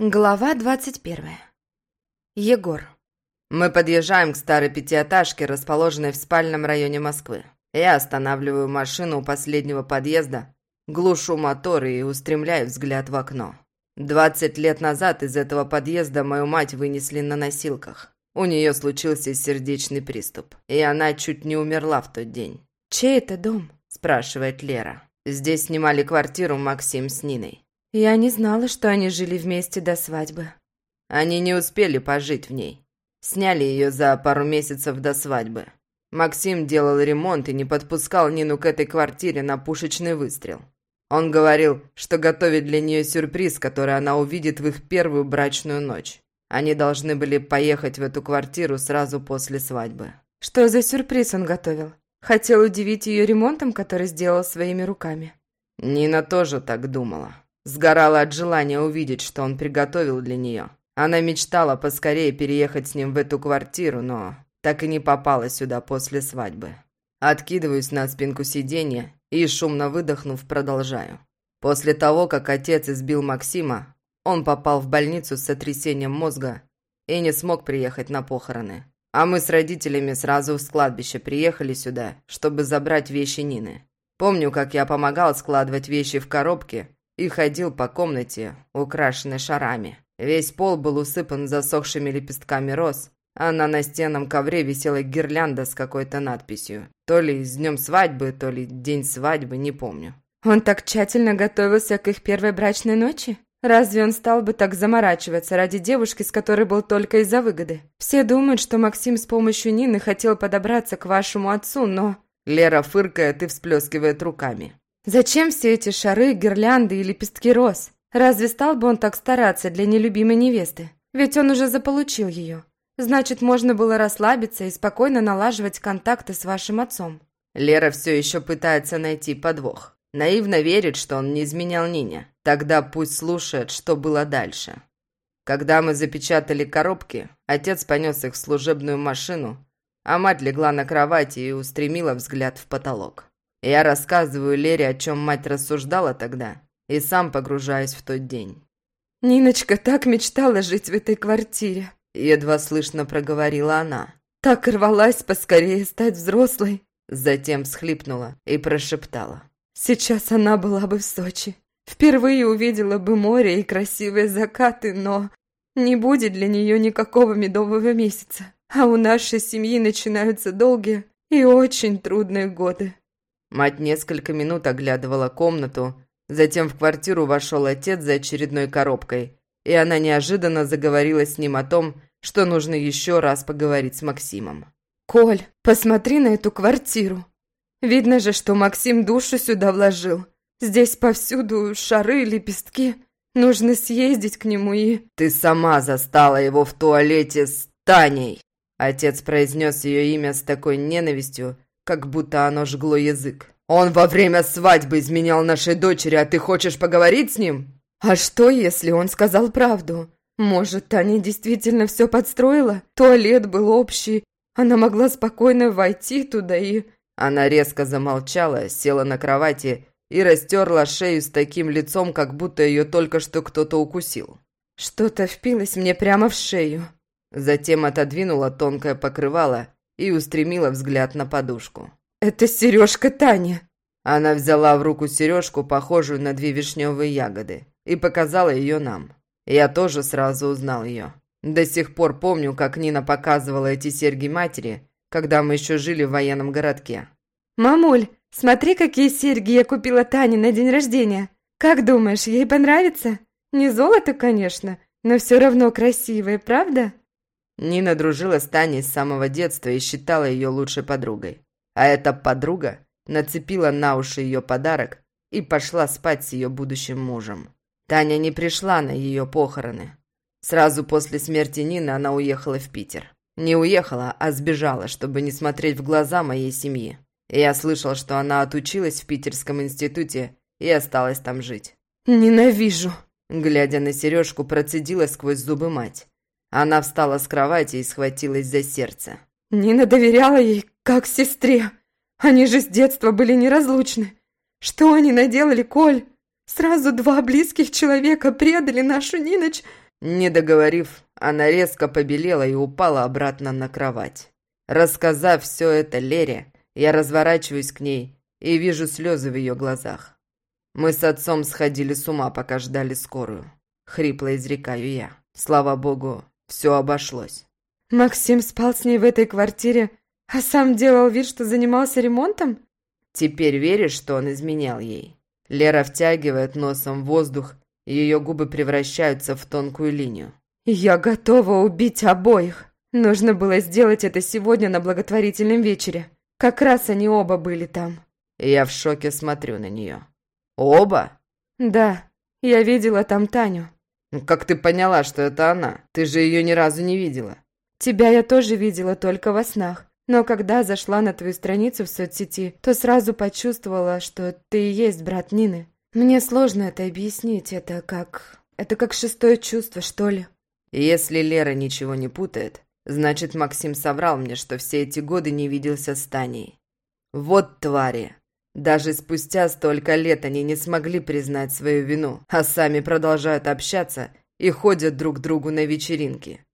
Глава двадцать первая. Егор. Мы подъезжаем к старой пятиэтажке, расположенной в спальном районе Москвы. Я останавливаю машину у последнего подъезда, глушу мотор и устремляю взгляд в окно. Двадцать лет назад из этого подъезда мою мать вынесли на носилках. У нее случился сердечный приступ, и она чуть не умерла в тот день. «Чей это дом?» – спрашивает Лера. Здесь снимали квартиру Максим с Ниной. Я не знала, что они жили вместе до свадьбы. Они не успели пожить в ней. Сняли ее за пару месяцев до свадьбы. Максим делал ремонт и не подпускал Нину к этой квартире на пушечный выстрел. Он говорил, что готовит для нее сюрприз, который она увидит в их первую брачную ночь. Они должны были поехать в эту квартиру сразу после свадьбы. Что за сюрприз он готовил? Хотел удивить ее ремонтом, который сделал своими руками. Нина тоже так думала. Сгорала от желания увидеть, что он приготовил для нее. Она мечтала поскорее переехать с ним в эту квартиру, но так и не попала сюда после свадьбы. Откидываюсь на спинку сиденья и, шумно выдохнув, продолжаю. После того, как отец избил Максима, он попал в больницу с сотрясением мозга и не смог приехать на похороны. А мы с родителями сразу с кладбища приехали сюда, чтобы забрать вещи Нины. Помню, как я помогал складывать вещи в коробки, и ходил по комнате, украшенной шарами. Весь пол был усыпан засохшими лепестками роз, а на настенном ковре висела гирлянда с какой-то надписью. То ли с днем свадьбы, то ли день свадьбы, не помню. Он так тщательно готовился к их первой брачной ночи? Разве он стал бы так заморачиваться ради девушки, с которой был только из-за выгоды? Все думают, что Максим с помощью Нины хотел подобраться к вашему отцу, но... Лера фыркает и всплескивает руками. Зачем все эти шары, гирлянды и лепестки роз? Разве стал бы он так стараться для нелюбимой невесты? Ведь он уже заполучил ее. Значит, можно было расслабиться и спокойно налаживать контакты с вашим отцом. Лера все еще пытается найти подвох. Наивно верит, что он не изменял Нине. Тогда пусть слушает, что было дальше. Когда мы запечатали коробки, отец понес их в служебную машину, а мать легла на кровати и устремила взгляд в потолок. Я рассказываю Лере, о чем мать рассуждала тогда, и сам погружаюсь в тот день. «Ниночка так мечтала жить в этой квартире», — едва слышно проговорила она. «Так рвалась поскорее стать взрослой». Затем всхлипнула и прошептала. «Сейчас она была бы в Сочи. Впервые увидела бы море и красивые закаты, но не будет для нее никакого медового месяца. А у нашей семьи начинаются долгие и очень трудные годы. Мать несколько минут оглядывала комнату, затем в квартиру вошел отец за очередной коробкой, и она неожиданно заговорила с ним о том, что нужно еще раз поговорить с Максимом. «Коль, посмотри на эту квартиру. Видно же, что Максим душу сюда вложил. Здесь повсюду шары, лепестки. Нужно съездить к нему и...» «Ты сама застала его в туалете с Таней!» Отец произнес ее имя с такой ненавистью, как будто оно жгло язык. «Он во время свадьбы изменял нашей дочери, а ты хочешь поговорить с ним?» «А что, если он сказал правду? Может, Таня действительно все подстроила? Туалет был общий, она могла спокойно войти туда и...» Она резко замолчала, села на кровати и растерла шею с таким лицом, как будто ее только что кто-то укусил. «Что-то впилось мне прямо в шею». Затем отодвинула тонкое покрывало и устремила взгляд на подушку. «Это сережка Тани!» Она взяла в руку сережку, похожую на две вишневые ягоды, и показала ее нам. Я тоже сразу узнал ее. До сих пор помню, как Нина показывала эти серьги матери, когда мы еще жили в военном городке. «Мамуль, смотри, какие серьги я купила Тане на день рождения. Как думаешь, ей понравится? Не золото, конечно, но все равно красивые, правда?» Нина дружила с Таней с самого детства и считала ее лучшей подругой. А эта подруга нацепила на уши ее подарок и пошла спать с ее будущим мужем. Таня не пришла на ее похороны. Сразу после смерти Нины она уехала в Питер. Не уехала, а сбежала, чтобы не смотреть в глаза моей семьи. я слышал, что она отучилась в Питерском институте и осталась там жить. «Ненавижу!» Глядя на сережку, процедила сквозь зубы мать. Она встала с кровати и схватилась за сердце. Нина доверяла ей, как сестре. Они же с детства были неразлучны. Что они наделали, Коль? Сразу два близких человека предали нашу Ниноч. Не договорив, она резко побелела и упала обратно на кровать. Рассказав все это Лере, я разворачиваюсь к ней и вижу слезы в ее глазах. Мы с отцом сходили с ума, пока ждали скорую. Хрипло изрекаю я. Слава богу, все обошлось. Максим спал с ней в этой квартире, а сам делал вид, что занимался ремонтом? Теперь веришь, что он изменял ей? Лера втягивает носом воздух, и ее губы превращаются в тонкую линию. Я готова убить обоих. Нужно было сделать это сегодня на благотворительном вечере. Как раз они оба были там. Я в шоке смотрю на нее. Оба? Да, я видела там Таню. Ну как ты поняла, что это она? Ты же ее ни разу не видела. Тебя я тоже видела только во снах. Но когда зашла на твою страницу в соцсети, то сразу почувствовала, что ты и есть брат Нины. Мне сложно это объяснить, это как... Это как шестое чувство, что ли. Если Лера ничего не путает, значит, Максим соврал мне, что все эти годы не виделся с Таней. Вот твари. Даже спустя столько лет они не смогли признать свою вину, а сами продолжают общаться и ходят друг к другу на вечеринки.